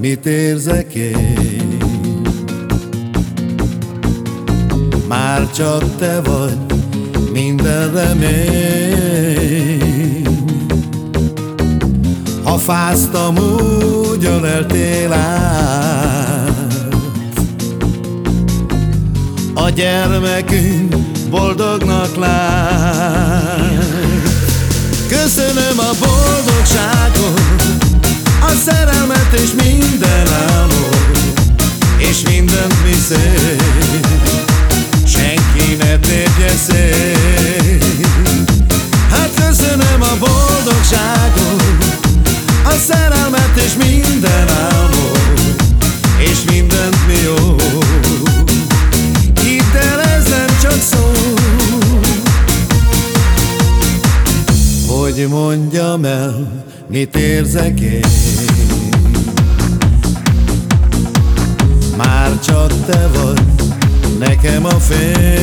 mit érzek én. Már csak te vagy minden remény. Ha fáztam, ugyan eltél át. A gyermekünk boldognak lát szerelmet és minden álmot És mindent mi szép Senki ne térje Hát köszönöm a boldogságot A szerelmet és minden álmot És mindent mi jó. Hidd csak szó. Hogy mondjam el, mit érzek én te vagy nekem a fény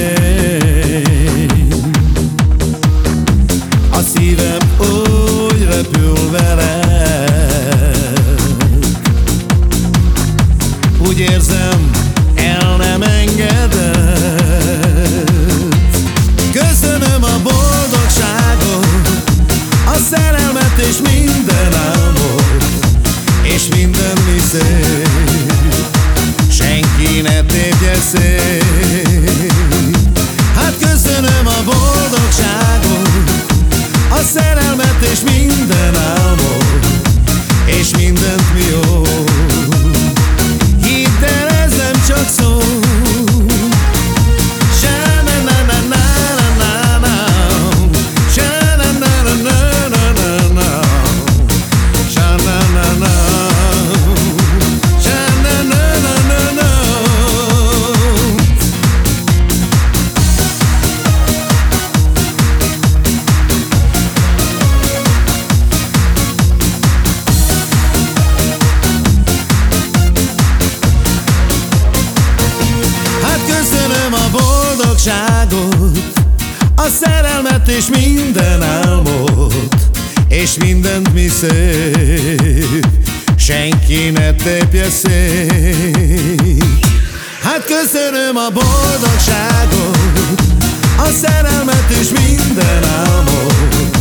boldogságot A szerelmet és minden álmot És mindent mi szép. Senki ne tépje szét. Hát köszönöm a boldogságot A szerelmet és minden álmot